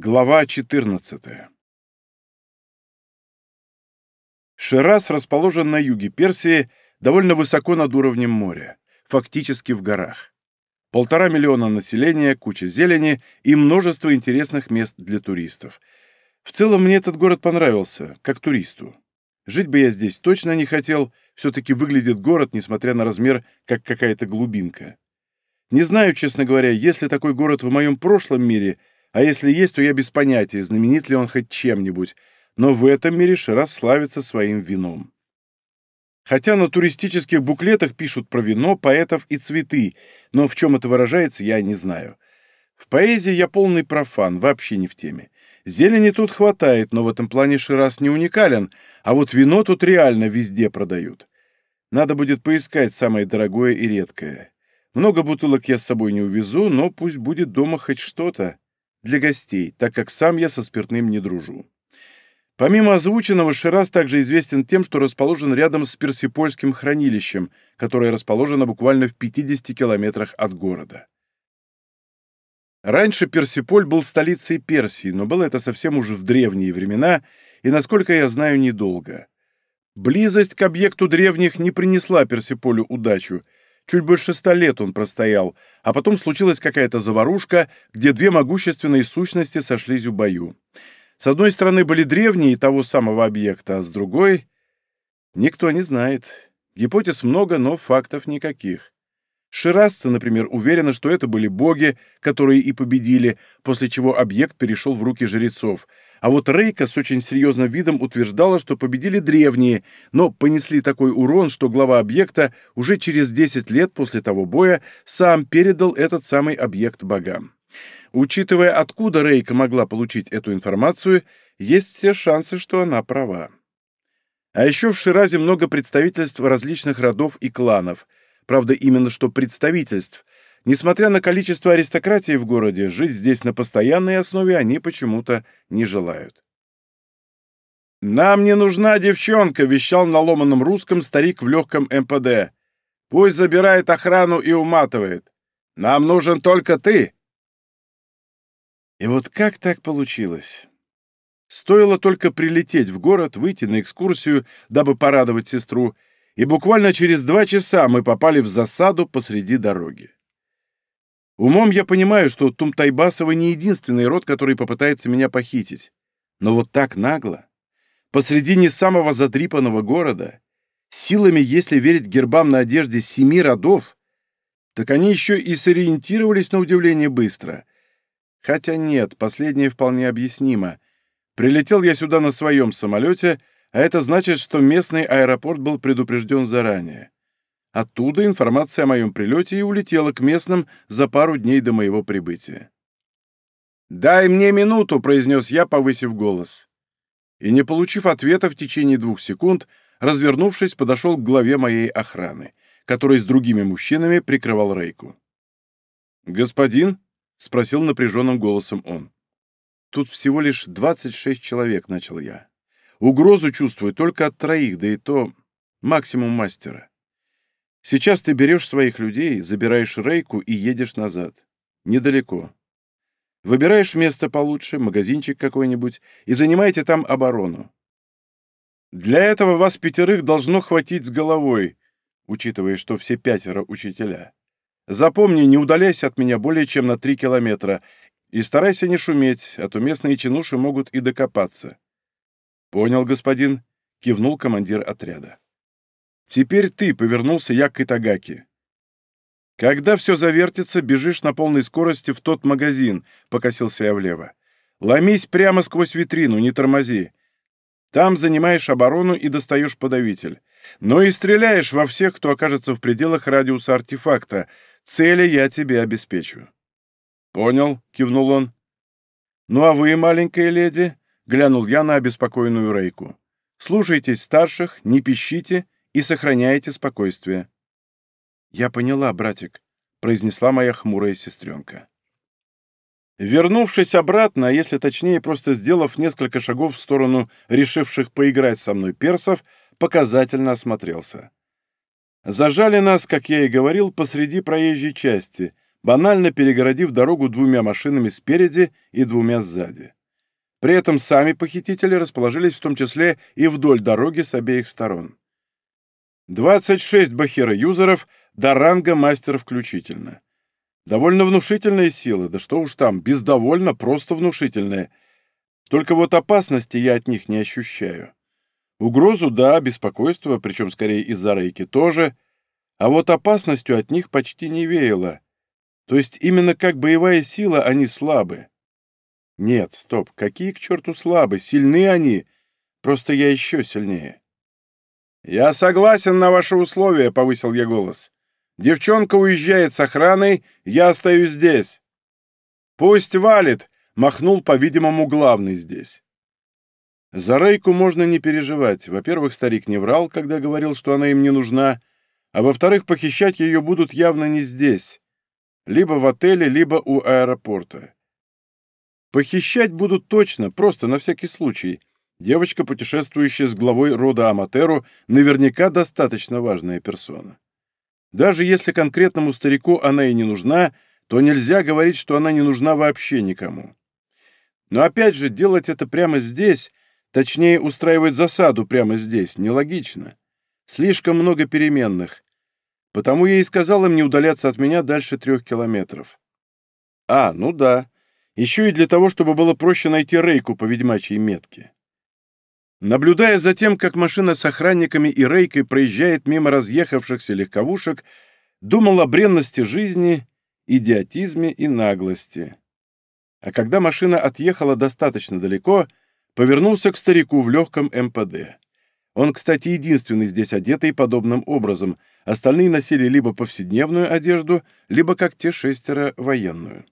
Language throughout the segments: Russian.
Глава 14 Шираз расположен на юге Персии, довольно высоко над уровнем моря, фактически в горах. Полтора миллиона населения, куча зелени и множество интересных мест для туристов. В целом мне этот город понравился, как туристу. Жить бы я здесь точно не хотел, все-таки выглядит город, несмотря на размер, как какая-то глубинка. Не знаю, честно говоря, есть ли такой город в моем прошлом мире – а если есть, то я без понятия, знаменит ли он хоть чем-нибудь, но в этом мире Шираз славится своим вином. Хотя на туристических буклетах пишут про вино, поэтов и цветы, но в чем это выражается, я не знаю. В поэзии я полный профан, вообще не в теме. Зелени тут хватает, но в этом плане Шираз не уникален, а вот вино тут реально везде продают. Надо будет поискать самое дорогое и редкое. Много бутылок я с собой не увезу, но пусть будет дома хоть что-то для гостей, так как сам я со спиртным не дружу. Помимо озвученного, Шираз также известен тем, что расположен рядом с Персипольским хранилищем, которое расположено буквально в 50 километрах от города. Раньше Персиполь был столицей Персии, но было это совсем уже в древние времена и, насколько я знаю, недолго. Близость к объекту древних не принесла Персиполю удачу — Чуть больше ста лет он простоял, а потом случилась какая-то заварушка, где две могущественные сущности сошлись в бою. С одной стороны были древние того самого объекта, а с другой... Никто не знает. Гипотез много, но фактов никаких. Ширасцы, например, уверены, что это были боги, которые и победили, после чего объект перешел в руки жрецов, а вот Рейка с очень серьезным видом утверждала, что победили древние, но понесли такой урон, что глава объекта уже через 10 лет после того боя сам передал этот самый объект богам. Учитывая, откуда Рейка могла получить эту информацию, есть все шансы, что она права. А еще в Ширазе много представительств различных родов и кланов. Правда, именно что представительств, Несмотря на количество аристократии в городе, жить здесь на постоянной основе они почему-то не желают. «Нам не нужна девчонка», — вещал на ломаном русском старик в легком МПД. «Пусть забирает охрану и уматывает. Нам нужен только ты». И вот как так получилось? Стоило только прилететь в город, выйти на экскурсию, дабы порадовать сестру, и буквально через два часа мы попали в засаду посреди дороги. Умом я понимаю, что Тумтайбасова не единственный род, который попытается меня похитить. Но вот так нагло, посреди не самого задрипанного города, силами, если верить гербам на одежде семи родов, так они еще и сориентировались на удивление быстро. Хотя нет, последнее вполне объяснимо. Прилетел я сюда на своем самолете, а это значит, что местный аэропорт был предупрежден заранее. Оттуда информация о моем прилете и улетела к местным за пару дней до моего прибытия. «Дай мне минуту», — произнес я, повысив голос. И, не получив ответа в течение двух секунд, развернувшись, подошел к главе моей охраны, который с другими мужчинами прикрывал Рейку. «Господин?» — спросил напряженным голосом он. «Тут всего лишь двадцать шесть человек», — начал я. «Угрозу чувствую только от троих, да и то максимум мастера. Сейчас ты берешь своих людей, забираешь рейку и едешь назад. Недалеко. Выбираешь место получше, магазинчик какой-нибудь, и занимаете там оборону. Для этого вас пятерых должно хватить с головой, учитывая, что все пятеро учителя. Запомни, не удаляйся от меня более чем на три километра и старайся не шуметь, а то местные чинуши могут и докопаться. Понял, господин, кивнул командир отряда. «Теперь ты», — повернулся я к Итагаки. «Когда все завертится, бежишь на полной скорости в тот магазин», — покосился я влево. «Ломись прямо сквозь витрину, не тормози. Там занимаешь оборону и достаешь подавитель. Но и стреляешь во всех, кто окажется в пределах радиуса артефакта. Цели я тебе обеспечу». «Понял», — кивнул он. «Ну а вы, маленькая леди?» — глянул я на обеспокоенную Рейку. «Слушайтесь старших, не пищите и сохраняете спокойствие». «Я поняла, братик», — произнесла моя хмурая сестренка. Вернувшись обратно, а если точнее, просто сделав несколько шагов в сторону решивших поиграть со мной персов, показательно осмотрелся. Зажали нас, как я и говорил, посреди проезжей части, банально перегородив дорогу двумя машинами спереди и двумя сзади. При этом сами похитители расположились в том числе и вдоль дороги с обеих сторон. 26 бахера-юзеров до ранга мастера включительно. Довольно внушительная сила, да что уж там, бездовольно, просто внушительная. Только вот опасности я от них не ощущаю. Угрозу, да, беспокойство, причем скорее из-за рейки тоже, а вот опасностью от них почти не веяло. То есть именно как боевая сила они слабы. Нет, стоп, какие к черту слабы, сильны они, просто я еще сильнее. «Я согласен на ваши условия», — повысил я голос. «Девчонка уезжает с охраной, я остаюсь здесь». «Пусть валит», — махнул, по-видимому, главный здесь. За Рейку можно не переживать. Во-первых, старик не врал, когда говорил, что она им не нужна, а во-вторых, похищать ее будут явно не здесь, либо в отеле, либо у аэропорта. Похищать будут точно, просто на всякий случай. Девочка, путешествующая с главой рода Аматеру, наверняка достаточно важная персона. Даже если конкретному старику она и не нужна, то нельзя говорить, что она не нужна вообще никому. Но опять же, делать это прямо здесь, точнее, устраивать засаду прямо здесь, нелогично. Слишком много переменных. Потому я и сказал им не удаляться от меня дальше трех километров. А, ну да. Еще и для того, чтобы было проще найти Рейку по ведьмачьей метке. Наблюдая за тем, как машина с охранниками и Рейкой проезжает мимо разъехавшихся легковушек, думал о бренности жизни, идиотизме и наглости. А когда машина отъехала достаточно далеко, повернулся к старику в легком МПД. Он, кстати, единственный здесь одетый подобным образом, остальные носили либо повседневную одежду, либо, как те шестеро, военную.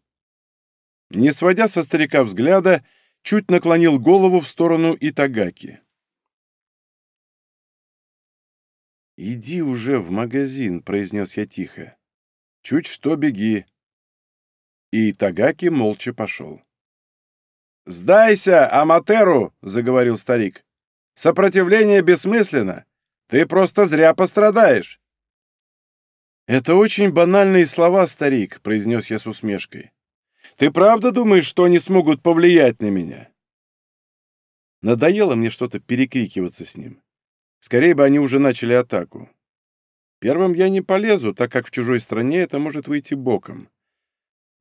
Не сводя со старика взгляда, чуть наклонил голову в сторону Итагаки. «Иди уже в магазин», — произнес я тихо. «Чуть что беги». И Итагаки молча пошел. «Сдайся, Аматеру!» — заговорил старик. Сопротивление бессмысленно. Ты просто зря пострадаешь. «Это очень банальные слова, старик», — произнес я с усмешкой. «Ты правда думаешь, что они смогут повлиять на меня?» Надоело мне что-то перекрикиваться с ним. Скорее бы они уже начали атаку. Первым я не полезу, так как в чужой стране это может выйти боком.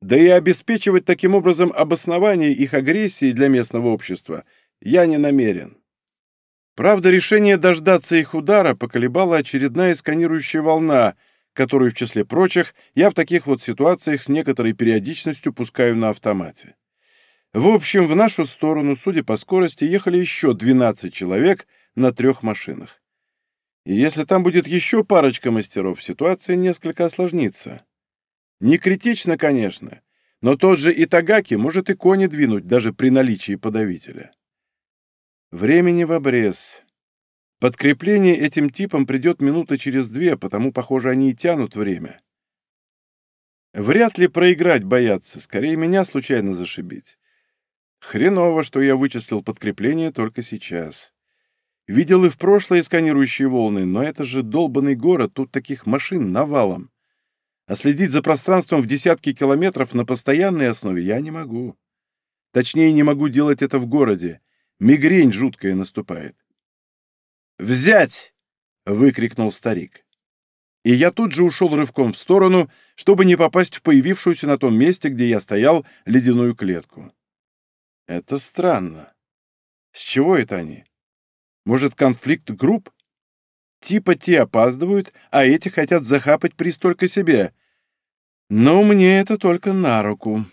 Да и обеспечивать таким образом обоснование их агрессии для местного общества я не намерен. Правда, решение дождаться их удара поколебала очередная сканирующая волна, которую, в числе прочих, я в таких вот ситуациях с некоторой периодичностью пускаю на автомате. В общем, в нашу сторону, судя по скорости, ехали еще 12 человек на трех машинах. И если там будет еще парочка мастеров, ситуация несколько осложнится. Не критично, конечно, но тот же Итагаки может и кони двинуть даже при наличии подавителя. Времени в обрез. Подкрепление этим типам придет минута через две, потому, похоже, они и тянут время. Вряд ли проиграть боятся, скорее меня случайно зашибить. Хреново, что я вычислил подкрепление только сейчас. Видел и в прошлое сканирующие волны, но это же долбанный город, тут таких машин навалом. А следить за пространством в десятки километров на постоянной основе я не могу. Точнее, не могу делать это в городе. Мигрень жуткая наступает. «Взять!» — выкрикнул старик. И я тут же ушел рывком в сторону, чтобы не попасть в появившуюся на том месте, где я стоял, ледяную клетку. Это странно. С чего это они? Может, конфликт групп? Типа те опаздывают, а эти хотят захапать приз только себе. Но мне это только на руку.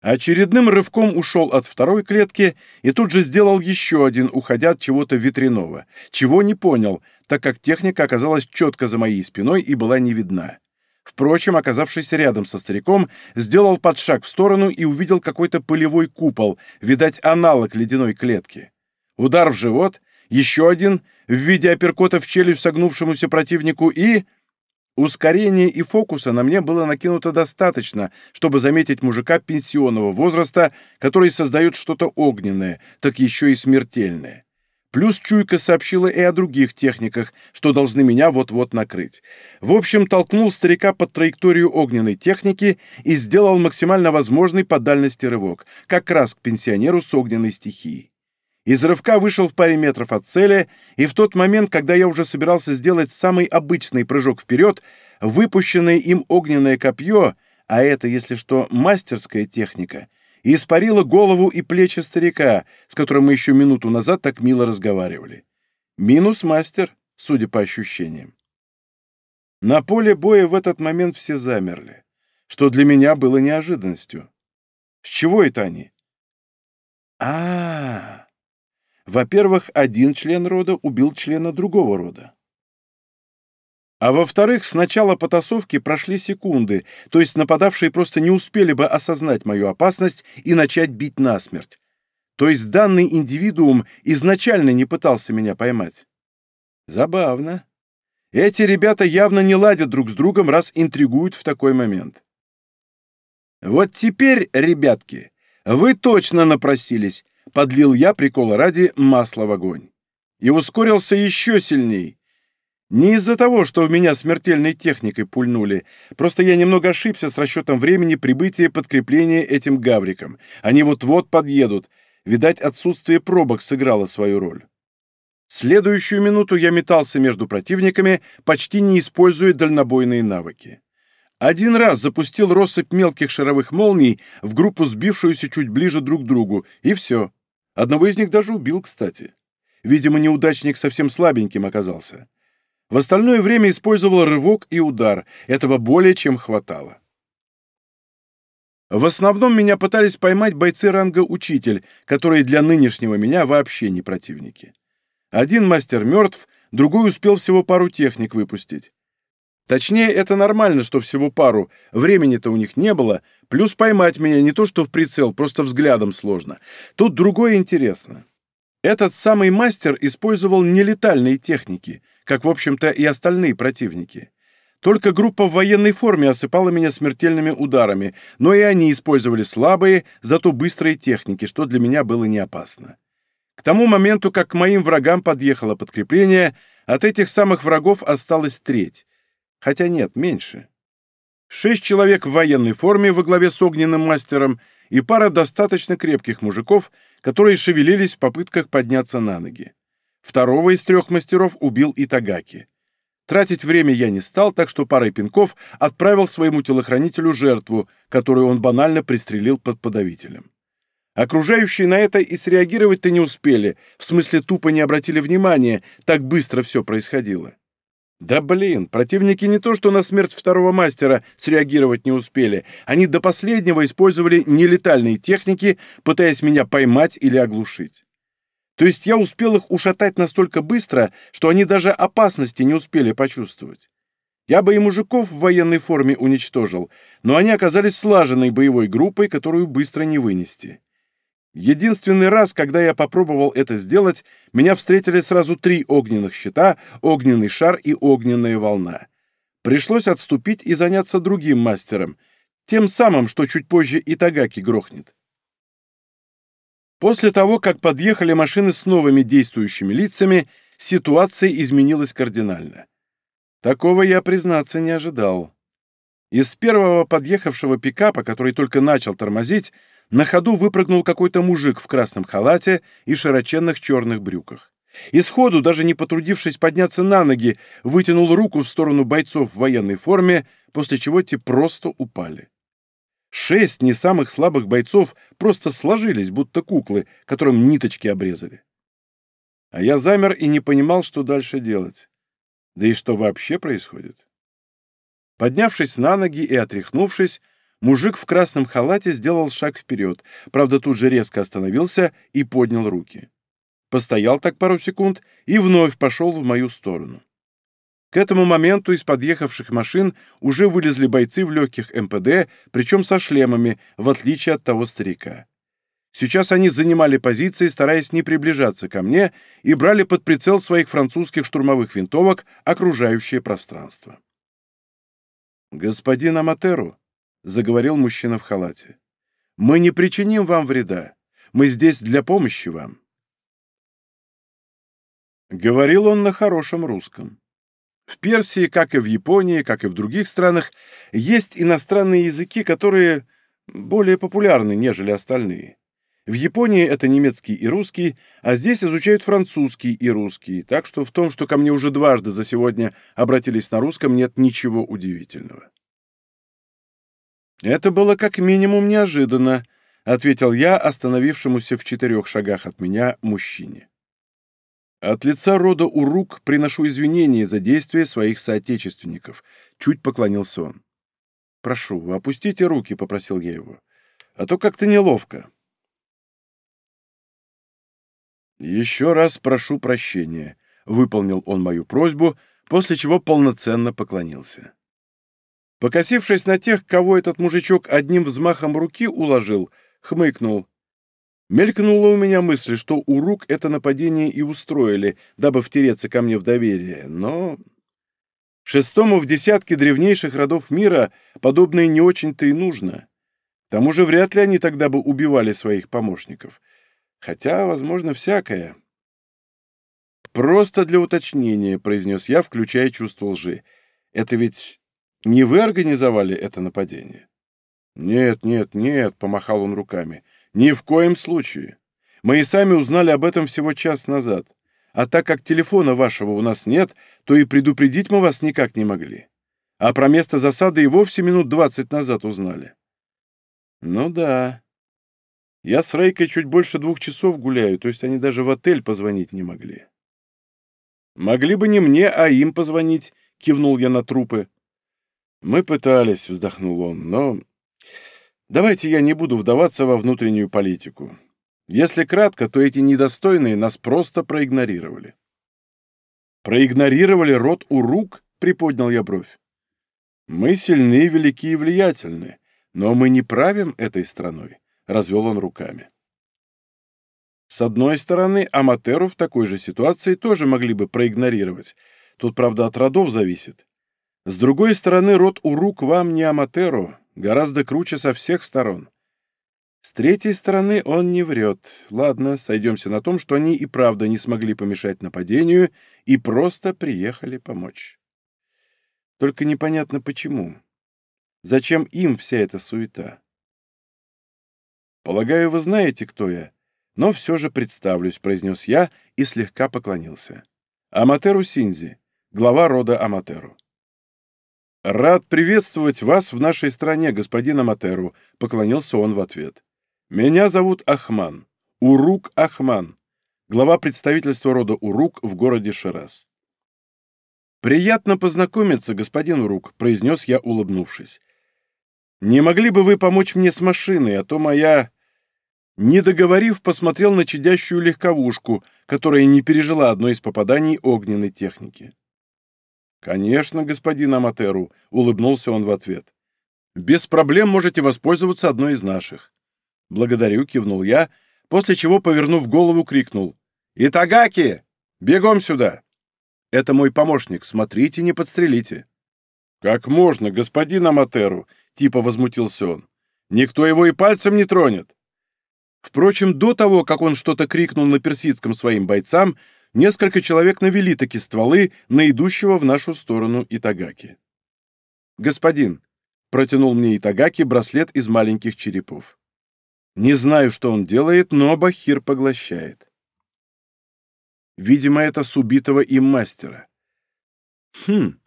Очередным рывком ушел от второй клетки и тут же сделал еще один, уходя от чего-то ветряного. Чего не понял, так как техника оказалась четко за моей спиной и была не видна. Впрочем, оказавшись рядом со стариком, сделал подшаг в сторону и увидел какой-то пылевой купол, видать, аналог ледяной клетки. Удар в живот, еще один, в виде апперкота в челюсть согнувшемуся противнику и... Ускорения и фокуса на мне было накинуто достаточно, чтобы заметить мужика пенсионного возраста, который создает что-то огненное, так еще и смертельное. Плюс чуйка сообщила и о других техниках, что должны меня вот-вот накрыть. В общем, толкнул старика под траекторию огненной техники и сделал максимально возможный по дальности рывок, как раз к пенсионеру с огненной стихией. Из рывка вышел в паре метров от цели, и в тот момент, когда я уже собирался сделать самый обычный прыжок вперед, выпущенное им огненное копье, а это, если что, мастерская техника — и испарила голову и плечи старика, с которым мы еще минуту назад так мило разговаривали. Минус мастер, судя по ощущениям. На поле боя в этот момент все замерли, что для меня было неожиданностью. С чего это они? а, -а, -а. Во-первых, один член рода убил члена другого рода. А во-вторых, с начала потасовки прошли секунды, то есть нападавшие просто не успели бы осознать мою опасность и начать бить насмерть. То есть данный индивидуум изначально не пытался меня поймать. Забавно. Эти ребята явно не ладят друг с другом, раз интригуют в такой момент. Вот теперь, ребятки, вы точно напросились, подлил я прикола ради масло в огонь. И ускорился еще сильней. Не из-за того, что в меня смертельной техникой пульнули. Просто я немного ошибся с расчетом времени прибытия подкрепления этим гаврикам. Они вот-вот подъедут. Видать, отсутствие пробок сыграло свою роль. Следующую минуту я метался между противниками, почти не используя дальнобойные навыки. Один раз запустил россыпь мелких шаровых молний в группу, сбившуюся чуть ближе друг к другу, и все. Одного из них даже убил, кстати. Видимо, неудачник совсем слабеньким оказался. В остальное время использовал рывок и удар. Этого более чем хватало. В основном меня пытались поймать бойцы ранга «Учитель», которые для нынешнего меня вообще не противники. Один мастер мертв, другой успел всего пару техник выпустить. Точнее, это нормально, что всего пару, времени-то у них не было, плюс поймать меня не то что в прицел, просто взглядом сложно. Тут другое интересно. Этот самый мастер использовал нелетальные техники, как, в общем-то, и остальные противники. Только группа в военной форме осыпала меня смертельными ударами, но и они использовали слабые, зато быстрые техники, что для меня было не опасно. К тому моменту, как к моим врагам подъехало подкрепление, от этих самых врагов осталась треть. Хотя нет, меньше. Шесть человек в военной форме во главе с огненным мастером и пара достаточно крепких мужиков, которые шевелились в попытках подняться на ноги. Второго из трех мастеров убил Итагаки. Тратить время я не стал, так что парой пинков отправил своему телохранителю жертву, которую он банально пристрелил под подавителем. Окружающие на это и среагировать-то не успели, в смысле тупо не обратили внимания, так быстро все происходило. Да блин, противники не то что на смерть второго мастера среагировать не успели, они до последнего использовали нелетальные техники, пытаясь меня поймать или оглушить. То есть я успел их ушатать настолько быстро, что они даже опасности не успели почувствовать. Я бы и мужиков в военной форме уничтожил, но они оказались слаженной боевой группой, которую быстро не вынести. Единственный раз, когда я попробовал это сделать, меня встретили сразу три огненных щита, огненный шар и огненная волна. Пришлось отступить и заняться другим мастером, тем самым, что чуть позже Итагаки грохнет. После того, как подъехали машины с новыми действующими лицами, ситуация изменилась кардинально. Такого я, признаться, не ожидал. Из первого подъехавшего пикапа, который только начал тормозить, на ходу выпрыгнул какой-то мужик в красном халате и широченных черных брюках. И сходу, даже не потрудившись подняться на ноги, вытянул руку в сторону бойцов в военной форме, после чего те просто упали. Шесть не самых слабых бойцов просто сложились, будто куклы, которым ниточки обрезали. А я замер и не понимал, что дальше делать. Да и что вообще происходит? Поднявшись на ноги и отряхнувшись, мужик в красном халате сделал шаг вперед, правда, тут же резко остановился и поднял руки. Постоял так пару секунд и вновь пошел в мою сторону. К этому моменту из подъехавших машин уже вылезли бойцы в легких МПД, причем со шлемами, в отличие от того старика. Сейчас они занимали позиции, стараясь не приближаться ко мне, и брали под прицел своих французских штурмовых винтовок окружающее пространство. «Господин Аматеру», — заговорил мужчина в халате, — «мы не причиним вам вреда. Мы здесь для помощи вам. Говорил он на хорошем русском. В Персии, как и в Японии, как и в других странах, есть иностранные языки, которые более популярны, нежели остальные. В Японии это немецкий и русский, а здесь изучают французский и русский, так что в том, что ко мне уже дважды за сегодня обратились на русском, нет ничего удивительного. «Это было как минимум неожиданно», — ответил я остановившемуся в четырех шагах от меня мужчине. От лица рода Урук приношу извинения за действия своих соотечественников. Чуть поклонился он. «Прошу, опустите руки», — попросил я его. «А то как-то неловко». «Еще раз прошу прощения», — выполнил он мою просьбу, после чего полноценно поклонился. Покосившись на тех, кого этот мужичок одним взмахом руки уложил, хмыкнул. Мелькнула у меня мысль, что у рук это нападение и устроили, дабы втереться ко мне в доверие, но... Шестому в десятке древнейших родов мира подобное не очень-то и нужно. К тому же вряд ли они тогда бы убивали своих помощников. Хотя, возможно, всякое. «Просто для уточнения», — произнес я, включая чувство лжи. «Это ведь не вы организовали это нападение?» «Нет, нет, нет», — помахал он руками. «Ни в коем случае. Мы и сами узнали об этом всего час назад. А так как телефона вашего у нас нет, то и предупредить мы вас никак не могли. А про место засады и вовсе минут двадцать назад узнали». «Ну да. Я с Рейкой чуть больше двух часов гуляю, то есть они даже в отель позвонить не могли». «Могли бы не мне, а им позвонить», — кивнул я на трупы. «Мы пытались», — вздохнул он, — «но Давайте я не буду вдаваться во внутреннюю политику. Если кратко, то эти недостойные нас просто проигнорировали. Проигнорировали род Урук? Приподнял я бровь. Мы сильны, велики и влиятельны, но мы не правим этой страной, развел он руками. С одной стороны, Аматеру в такой же ситуации тоже могли бы проигнорировать. Тут, правда, от родов зависит. С другой стороны, род Урук вам не Аматеру, Гораздо круче со всех сторон. С третьей стороны, он не врет. Ладно, сойдемся на том, что они и правда не смогли помешать нападению и просто приехали помочь. Только непонятно почему. Зачем им вся эта суета? «Полагаю, вы знаете, кто я, но все же представлюсь», — произнес я и слегка поклонился. «Аматеру Синзи, глава рода Аматеру». «Рад приветствовать вас в нашей стране, господин Аматеру», — поклонился он в ответ. «Меня зовут Ахман, Урук Ахман, глава представительства рода Урук в городе Шираз». «Приятно познакомиться, господин Урук», — произнес я, улыбнувшись. «Не могли бы вы помочь мне с машиной, а то моя...» Не договорив, посмотрел на чадящую легковушку, которая не пережила одно из попаданий огненной техники. «Конечно, господин Аматеру», — улыбнулся он в ответ. «Без проблем можете воспользоваться одной из наших». «Благодарю», — кивнул я, после чего, повернув голову, крикнул. «Итагаки! Бегом сюда!» «Это мой помощник, смотрите, не подстрелите». «Как можно, господин Аматеру?» — типа возмутился он. «Никто его и пальцем не тронет». Впрочем, до того, как он что-то крикнул на персидском своим бойцам, несколько человек навели таки стволы на идущего в нашу сторону Итагаки. «Господин», — протянул мне Итагаки браслет из маленьких черепов. Не знаю, что он делает, но Бахир поглощает. Видимо, это с убитого им мастера. Хм,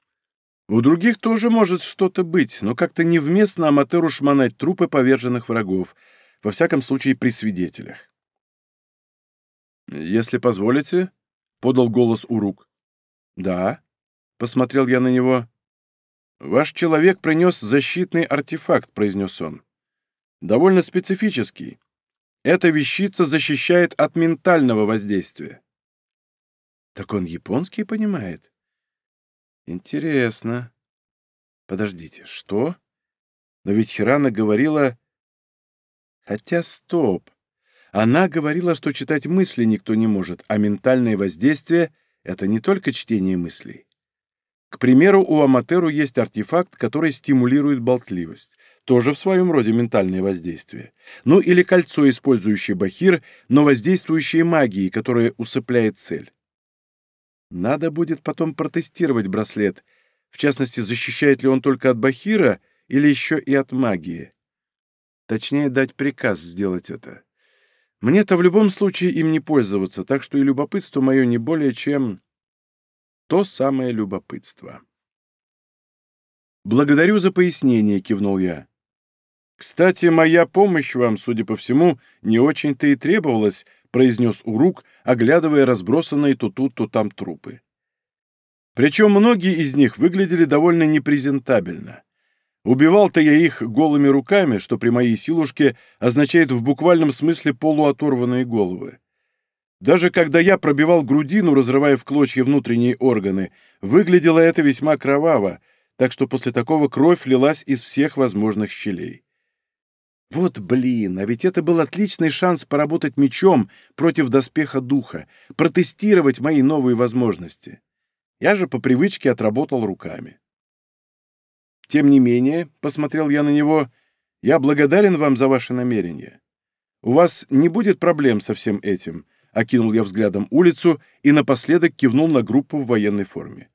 у других тоже может что-то быть, но как-то невместно Аматеру шмонать трупы поверженных врагов, во всяком случае при свидетелях. «Если позволите», подал голос Урук. «Да», — посмотрел я на него. «Ваш человек принес защитный артефакт», — произнес он. «Довольно специфический. Эта вещица защищает от ментального воздействия». «Так он японский понимает?» «Интересно. Подождите, что? Но ведь Хирана говорила...» «Хотя стоп. Она говорила, что читать мысли никто не может, а ментальное воздействие — это не только чтение мыслей. К примеру, у Аматеру есть артефакт, который стимулирует болтливость. Тоже в своем роде ментальное воздействие. Ну или кольцо, использующее бахир, но воздействующее магией, которое усыпляет цель. Надо будет потом протестировать браслет, в частности, защищает ли он только от Бахира или еще и от магии. Точнее, дать приказ сделать это. Мне-то в любом случае им не пользоваться, так что и любопытство мое не более чем то самое любопытство. «Благодарю за пояснение», — кивнул я. «Кстати, моя помощь вам, судя по всему, не очень-то и требовалась», — произнес Урук, оглядывая разбросанные то тут, то там трупы. Причем многие из них выглядели довольно непрезентабельно. Убивал-то я их голыми руками, что при моей силушке означает в буквальном смысле полуоторванные головы. Даже когда я пробивал грудину, разрывая в клочья внутренние органы, выглядело это весьма кроваво, так что после такого кровь лилась из всех возможных щелей. Вот блин, а ведь это был отличный шанс поработать мечом против доспеха духа, протестировать мои новые возможности. Я же по привычке отработал руками. Тем не менее, — посмотрел я на него, — я благодарен вам за ваше намерение. У вас не будет проблем со всем этим, — окинул я взглядом улицу и напоследок кивнул на группу в военной форме.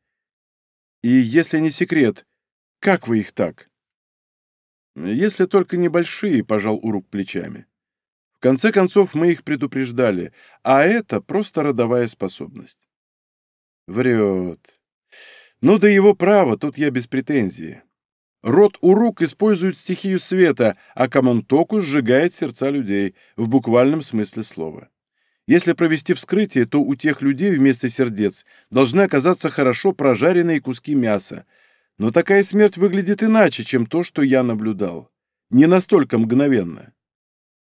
И если не секрет, как вы их так? Если только небольшие, — пожал Урук плечами. В конце концов, мы их предупреждали, а это просто родовая способность. Врет. Ну да его право, тут я без претензии. Род Урук использует стихию света, а Камонтоку сжигает сердца людей, в буквальном смысле слова. Если провести вскрытие, то у тех людей вместо сердец должны оказаться хорошо прожаренные куски мяса. Но такая смерть выглядит иначе, чем то, что я наблюдал. Не настолько мгновенно.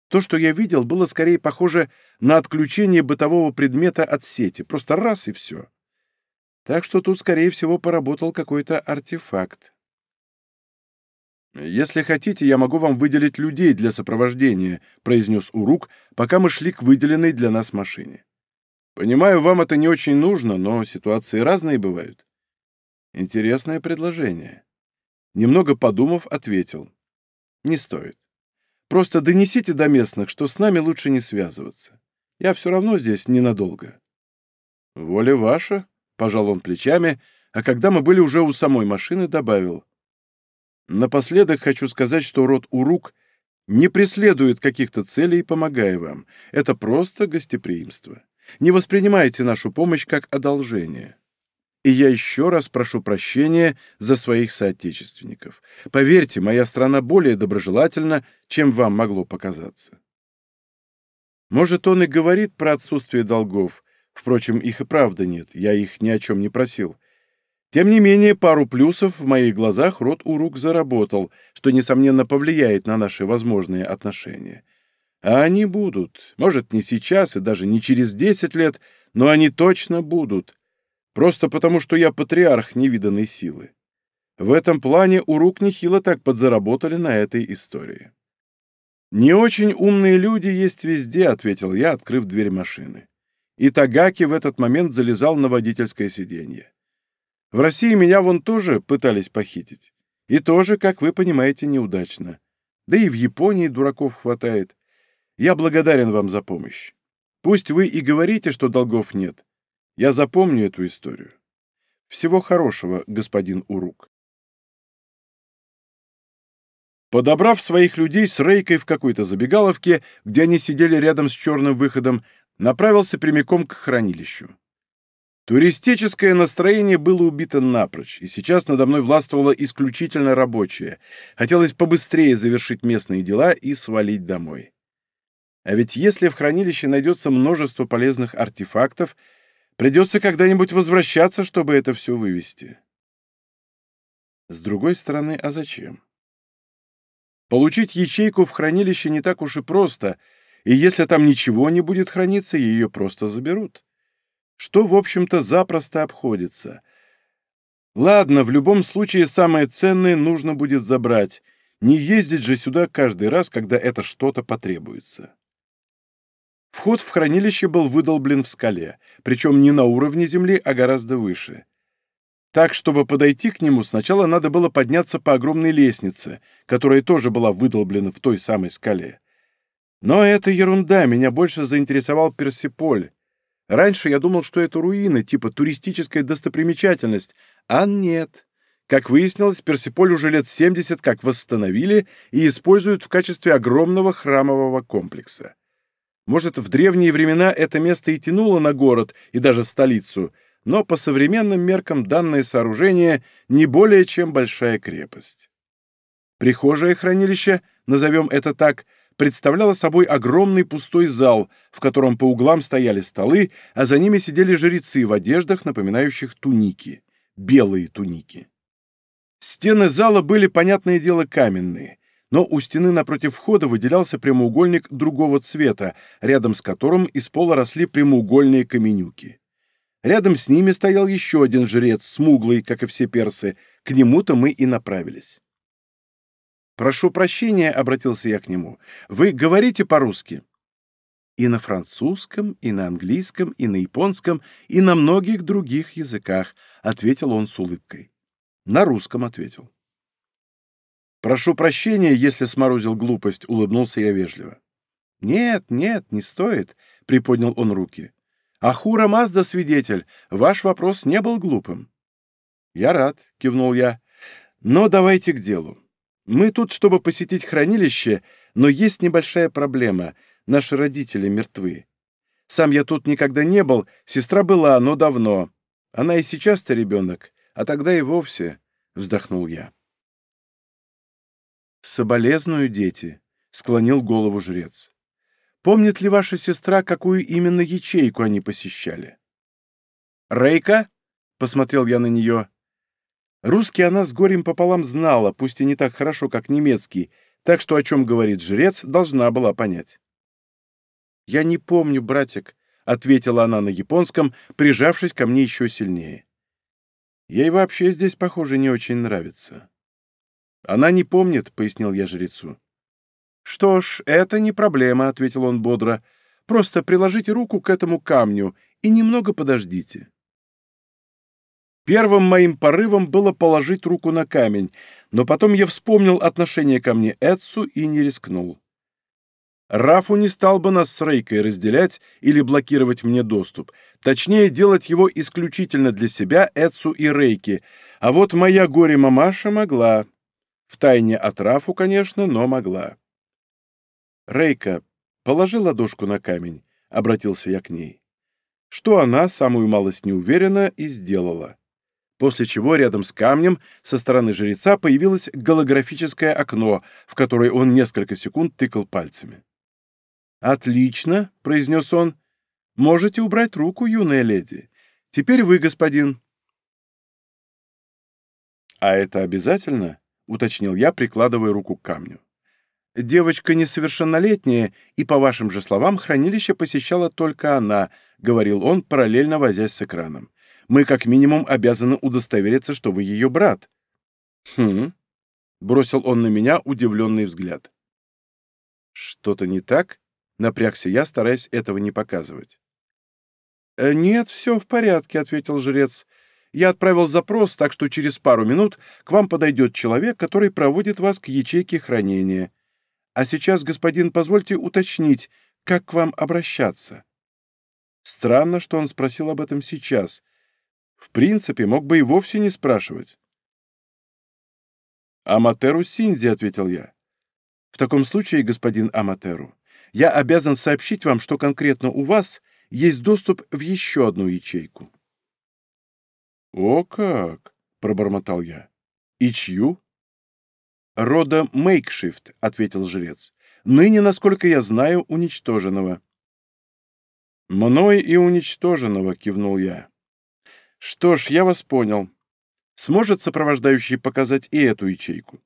То, что я видел, было скорее похоже на отключение бытового предмета от сети. Просто раз и все. Так что тут, скорее всего, поработал какой-то артефакт. «Если хотите, я могу вам выделить людей для сопровождения», — произнес Урук, пока мы шли к выделенной для нас машине. «Понимаю, вам это не очень нужно, но ситуации разные бывают». Интересное предложение. Немного подумав, ответил. «Не стоит. Просто донесите до местных, что с нами лучше не связываться. Я все равно здесь ненадолго». «Воля ваша», — пожал он плечами, а когда мы были уже у самой машины, добавил — Напоследок хочу сказать, что род Урук не преследует каких-то целей, помогая вам. Это просто гостеприимство. Не воспринимайте нашу помощь как одолжение. И я еще раз прошу прощения за своих соотечественников. Поверьте, моя страна более доброжелательна, чем вам могло показаться. Может, он и говорит про отсутствие долгов. Впрочем, их и правда нет, я их ни о чем не просил. Тем не менее, пару плюсов в моих глазах род Урук заработал, что, несомненно, повлияет на наши возможные отношения. А они будут. Может, не сейчас и даже не через десять лет, но они точно будут. Просто потому, что я патриарх невиданной силы. В этом плане Урук нехило так подзаработали на этой истории. «Не очень умные люди есть везде», — ответил я, открыв дверь машины. И Тагаки в этот момент залезал на водительское сиденье. В России меня вон тоже пытались похитить. И тоже, как вы понимаете, неудачно. Да и в Японии дураков хватает. Я благодарен вам за помощь. Пусть вы и говорите, что долгов нет. Я запомню эту историю. Всего хорошего, господин Урук. Подобрав своих людей с Рейкой в какой-то забегаловке, где они сидели рядом с черным выходом, направился прямиком к хранилищу. Туристическое настроение было убито напрочь, и сейчас надо мной властвовало исключительно рабочее. Хотелось побыстрее завершить местные дела и свалить домой. А ведь если в хранилище найдется множество полезных артефактов, придется когда-нибудь возвращаться, чтобы это все вывести. С другой стороны, а зачем? Получить ячейку в хранилище не так уж и просто, и если там ничего не будет храниться, ее просто заберут что, в общем-то, запросто обходится. Ладно, в любом случае самое ценное нужно будет забрать. Не ездить же сюда каждый раз, когда это что-то потребуется. Вход в хранилище был выдолблен в скале, причем не на уровне земли, а гораздо выше. Так, чтобы подойти к нему, сначала надо было подняться по огромной лестнице, которая тоже была выдолблена в той самой скале. Но это ерунда, меня больше заинтересовал Персиполь. Раньше я думал, что это руины, типа туристическая достопримечательность, а нет. Как выяснилось, Персиполь уже лет 70 как восстановили и используют в качестве огромного храмового комплекса. Может, в древние времена это место и тянуло на город и даже столицу, но по современным меркам данное сооружение не более чем большая крепость. Прихожее хранилище, назовем это так, представляло собой огромный пустой зал, в котором по углам стояли столы, а за ними сидели жрецы в одеждах, напоминающих туники, белые туники. Стены зала были, понятное дело, каменные, но у стены напротив входа выделялся прямоугольник другого цвета, рядом с которым из пола росли прямоугольные каменюки. Рядом с ними стоял еще один жрец, смуглый, как и все персы. К нему-то мы и направились. «Прошу прощения», — обратился я к нему. «Вы говорите по-русски?» «И на французском, и на английском, и на японском, и на многих других языках», — ответил он с улыбкой. «На русском», — ответил. «Прошу прощения, если сморозил глупость», — улыбнулся я вежливо. «Нет, нет, не стоит», — приподнял он руки. «Ахура Мазда, свидетель, ваш вопрос не был глупым». «Я рад», — кивнул я. «Но давайте к делу. Мы тут, чтобы посетить хранилище, но есть небольшая проблема. Наши родители мертвы. Сам я тут никогда не был, сестра была, но давно. Она и сейчас-то ребенок, а тогда и вовсе, — вздохнул я. «Соболезную, дети», — склонил голову жрец. «Помнит ли ваша сестра, какую именно ячейку они посещали?» «Рейка?» — посмотрел я на нее. Русский она с горем пополам знала, пусть и не так хорошо, как немецкий, так что о чем говорит жрец, должна была понять. «Я не помню, братик», — ответила она на японском, прижавшись ко мне еще сильнее. «Ей вообще здесь, похоже, не очень нравится». «Она не помнит», — пояснил я жрецу. «Что ж, это не проблема», — ответил он бодро. «Просто приложите руку к этому камню и немного подождите». Первым моим порывом было положить руку на камень, но потом я вспомнил отношение ко мне Эдсу и не рискнул. Рафу не стал бы нас с Рейкой разделять или блокировать мне доступ. Точнее, делать его исключительно для себя, Эдсу и Рейки. А вот моя горе-мамаша могла. Втайне от Рафу, конечно, но могла. «Рейка, положи ладошку на камень», — обратился я к ней. Что она, самую малость неуверенно, и сделала после чего рядом с камнем со стороны жреца появилось голографическое окно, в которое он несколько секунд тыкал пальцами. «Отлично», — произнес он. «Можете убрать руку, юная леди. Теперь вы, господин». «А это обязательно?» — уточнил я, прикладывая руку к камню. «Девочка несовершеннолетняя, и, по вашим же словам, хранилище посещала только она», — говорил он, параллельно возясь с экраном мы как минимум обязаны удостовериться, что вы ее брат». «Хм», — бросил он на меня удивленный взгляд. «Что-то не так?» — напрягся я, стараясь этого не показывать. «Э, «Нет, все в порядке», — ответил жрец. «Я отправил запрос, так что через пару минут к вам подойдет человек, который проводит вас к ячейке хранения. А сейчас, господин, позвольте уточнить, как к вам обращаться». Странно, что он спросил об этом сейчас, в принципе, мог бы и вовсе не спрашивать. «Аматеру Синзи», — ответил я. «В таком случае, господин Аматеру, я обязан сообщить вам, что конкретно у вас есть доступ в еще одну ячейку». «О как!» — пробормотал я. «И чью?» «Рода Мейкшифт», — ответил жрец. «Ныне, насколько я знаю, уничтоженного». «Мной и уничтоженного», — кивнул я. Что ж, я вас понял. Сможет сопровождающий показать и эту ячейку?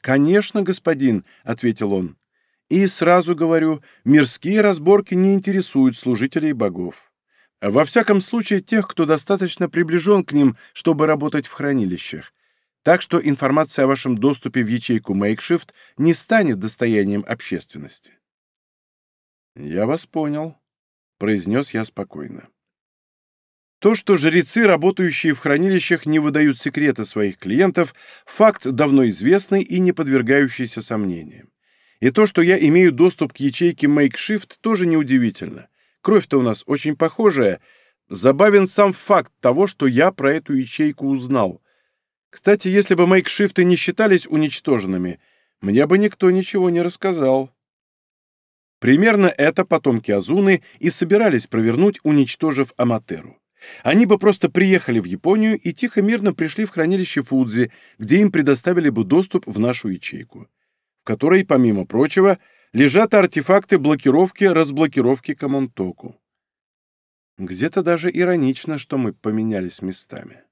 Конечно, господин, ответил он. И сразу говорю, мирские разборки не интересуют служителей богов. Во всяком случае, тех, кто достаточно приближен к ним, чтобы работать в хранилищах. Так что информация о вашем доступе в ячейку Makeshift не станет достоянием общественности. «Я вас понял», — произнес я спокойно. То, что жрецы, работающие в хранилищах, не выдают секреты своих клиентов, факт давно известный и не подвергающийся сомнениям. И то, что я имею доступ к ячейке Makeshift, тоже неудивительно. кровь-то у нас очень похожая. Забавен сам факт того, что я про эту ячейку узнал. Кстати, если бы мейкшифты не считались уничтоженными, мне бы никто ничего не рассказал. Примерно это потомки Азуны и собирались провернуть, уничтожив Аматеру. Они бы просто приехали в Японию и тихо-мирно пришли в хранилище Фудзи, где им предоставили бы доступ в нашу ячейку, в которой, помимо прочего, лежат артефакты блокировки-разблокировки Камонтоку. Где-то даже иронично, что мы поменялись местами.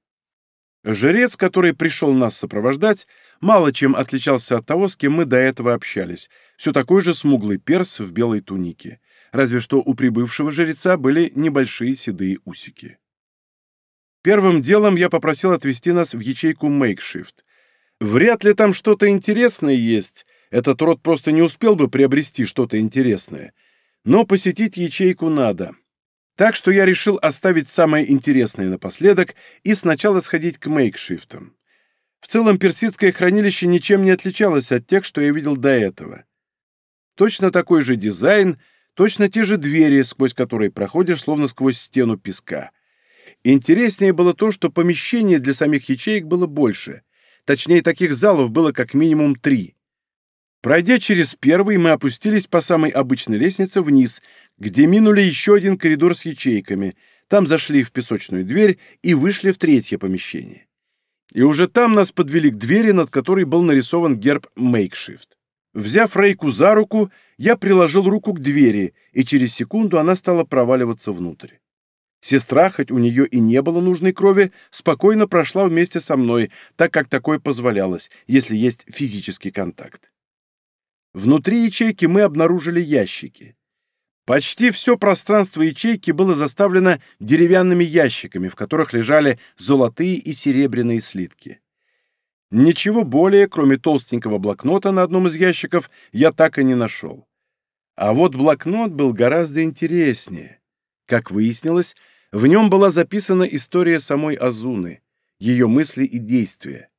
Жрец, который пришел нас сопровождать, мало чем отличался от того, с кем мы до этого общались, все такой же смуглый перс в белой тунике, разве что у прибывшего жреца были небольшие седые усики. Первым делом я попросил отвезти нас в ячейку Makeshift. Вряд ли там что-то интересное есть, этот род просто не успел бы приобрести что-то интересное. Но посетить ячейку надо. Так что я решил оставить самое интересное напоследок и сначала сходить к мейкшифтам. В целом персидское хранилище ничем не отличалось от тех, что я видел до этого. Точно такой же дизайн, точно те же двери, сквозь которые проходишь, словно сквозь стену песка. Интереснее было то, что помещений для самих ячеек было больше. Точнее, таких залов было как минимум три. Пройдя через первый, мы опустились по самой обычной лестнице вниз, где минули еще один коридор с ячейками. Там зашли в песочную дверь и вышли в третье помещение. И уже там нас подвели к двери, над которой был нарисован герб «Мейкшифт». Взяв Рейку за руку, я приложил руку к двери, и через секунду она стала проваливаться внутрь. Сестра, хоть у нее и не было нужной крови, спокойно прошла вместе со мной, так как такое позволялось, если есть физический контакт. Внутри ячейки мы обнаружили ящики. Почти все пространство ячейки было заставлено деревянными ящиками, в которых лежали золотые и серебряные слитки. Ничего более, кроме толстенького блокнота на одном из ящиков, я так и не нашел. А вот блокнот был гораздо интереснее. Как выяснилось, в нем была записана история самой Азуны, ее мысли и действия.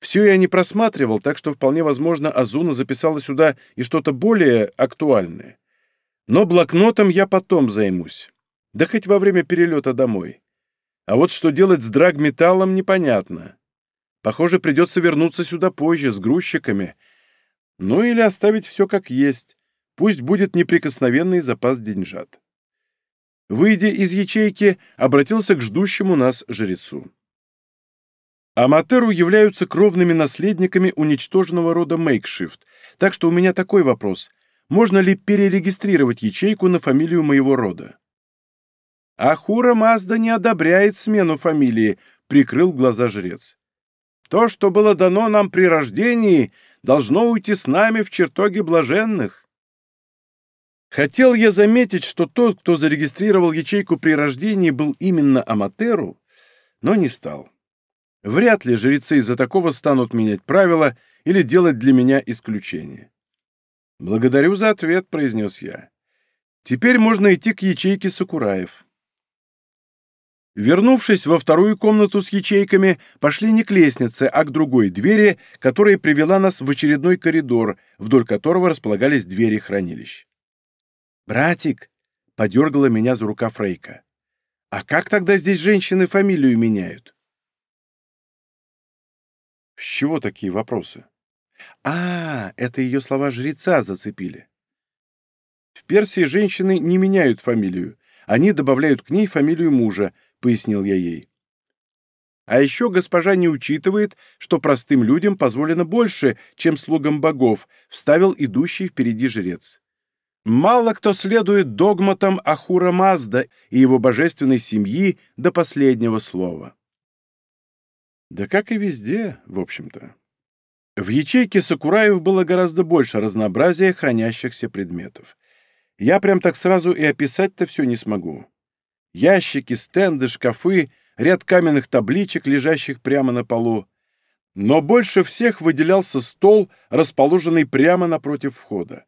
Все я не просматривал, так что вполне возможно Азуна записала сюда и что-то более актуальное. Но блокнотом я потом займусь. Да хоть во время перелета домой. А вот что делать с драгметаллом, непонятно. Похоже, придется вернуться сюда позже, с грузчиками. Ну или оставить все как есть. Пусть будет неприкосновенный запас деньжат. Выйдя из ячейки, обратился к ждущему нас жрецу. Аматеру являются кровными наследниками уничтоженного рода Мейкшифт, так что у меня такой вопрос. Можно ли перерегистрировать ячейку на фамилию моего рода? Ахура Мазда не одобряет смену фамилии, прикрыл глаза жрец. То, что было дано нам при рождении, должно уйти с нами в чертоги блаженных. Хотел я заметить, что тот, кто зарегистрировал ячейку при рождении, был именно Аматеру, но не стал. Вряд ли жрецы из-за такого станут менять правила или делать для меня исключение. «Благодарю за ответ», — произнес я. «Теперь можно идти к ячейке Сакураев». Вернувшись во вторую комнату с ячейками, пошли не к лестнице, а к другой двери, которая привела нас в очередной коридор, вдоль которого располагались двери хранилищ. «Братик!» — подергала меня за рука Фрейка. «А как тогда здесь женщины фамилию меняют?» С чего такие вопросы? А, это ее слова жреца зацепили. В Персии женщины не меняют фамилию, они добавляют к ней фамилию мужа, пояснил я ей. А еще госпожа не учитывает, что простым людям позволено больше, чем слугам богов, вставил идущий впереди жрец. Мало кто следует догматам Ахура Мазда и его божественной семьи до последнего слова. Да как и везде, в общем-то. В ячейке Сакураев было гораздо больше разнообразия хранящихся предметов. Я прям так сразу и описать-то все не смогу. Ящики, стенды, шкафы, ряд каменных табличек, лежащих прямо на полу. Но больше всех выделялся стол, расположенный прямо напротив входа.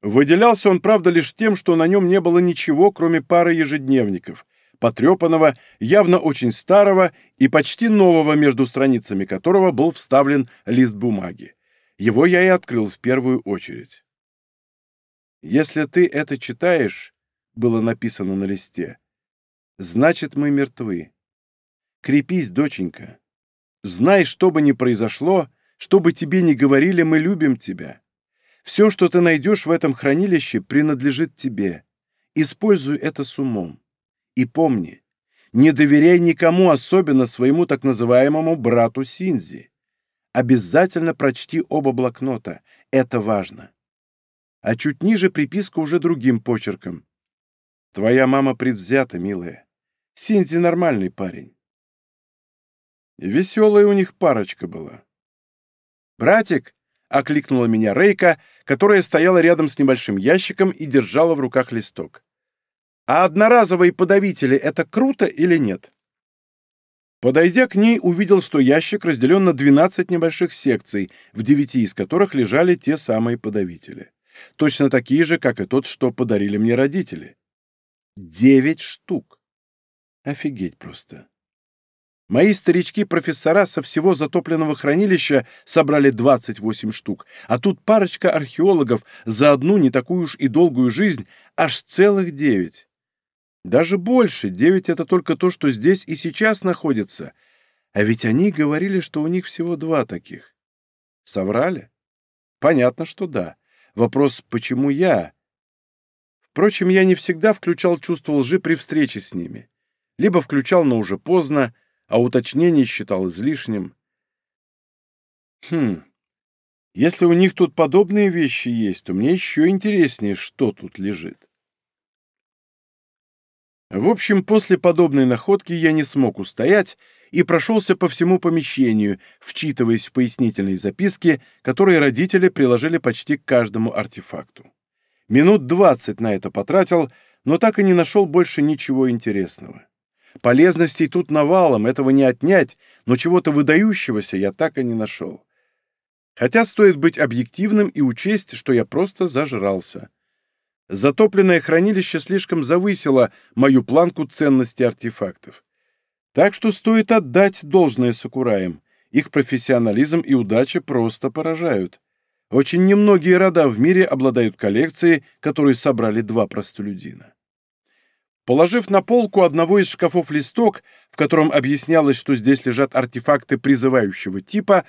Выделялся он, правда, лишь тем, что на нем не было ничего, кроме пары ежедневников, потрепанного, явно очень старого и почти нового, между страницами которого был вставлен лист бумаги. Его я и открыл в первую очередь. «Если ты это читаешь, было написано на листе. Значит, мы мертвы. Крепись, доченька. Знай, что бы ни произошло, что бы тебе ни говорили, мы любим тебя. Все, что ты найдешь в этом хранилище, принадлежит тебе. Используй это с умом. И помни, не доверяй никому, особенно своему так называемому брату Синзи. Обязательно прочти оба блокнота. Это важно. А чуть ниже приписка уже другим почерком. Твоя мама предвзята, милая. Синзи нормальный парень. Веселая у них парочка была. «Братик!» — окликнула меня Рейка, которая стояла рядом с небольшим ящиком и держала в руках листок. «А одноразовые подавители — это круто или нет?» Подойдя к ней, увидел, что ящик разделен на 12 небольших секций, в девяти из которых лежали те самые подавители. Точно такие же, как и тот, что подарили мне родители. Девять штук. Офигеть просто. Мои старички-профессора со всего затопленного хранилища собрали 28 штук, а тут парочка археологов за одну не такую уж и долгую жизнь аж целых девять. Даже больше, девять — это только то, что здесь и сейчас находится. А ведь они говорили, что у них всего два таких. Соврали? Понятно, что да. Вопрос, почему я? Впрочем, я не всегда включал чувство лжи при встрече с ними. Либо включал, но уже поздно, а уточнение считал излишним. Хм, если у них тут подобные вещи есть, то мне еще интереснее, что тут лежит. В общем, после подобной находки я не смог устоять и прошелся по всему помещению, вчитываясь в пояснительные записки, которые родители приложили почти к каждому артефакту. Минут двадцать на это потратил, но так и не нашел больше ничего интересного. Полезностей тут навалом, этого не отнять, но чего-то выдающегося я так и не нашел. Хотя стоит быть объективным и учесть, что я просто зажрался. Затопленное хранилище слишком завысило мою планку ценности артефактов. Так что стоит отдать должное Сакураям. Их профессионализм и удача просто поражают. Очень немногие рода в мире обладают коллекцией, которую собрали два простолюдина. Положив на полку одного из шкафов листок, в котором объяснялось, что здесь лежат артефакты призывающего типа,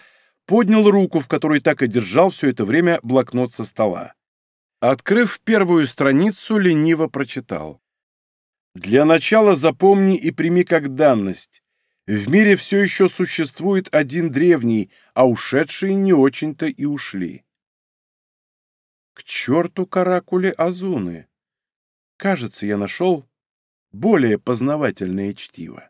поднял руку, в которой так и держал все это время блокнот со стола. Открыв первую страницу, лениво прочитал. «Для начала запомни и прими как данность. В мире все еще существует один древний, а ушедшие не очень-то и ушли». К черту каракули Азуны! Кажется, я нашел более познавательное чтиво.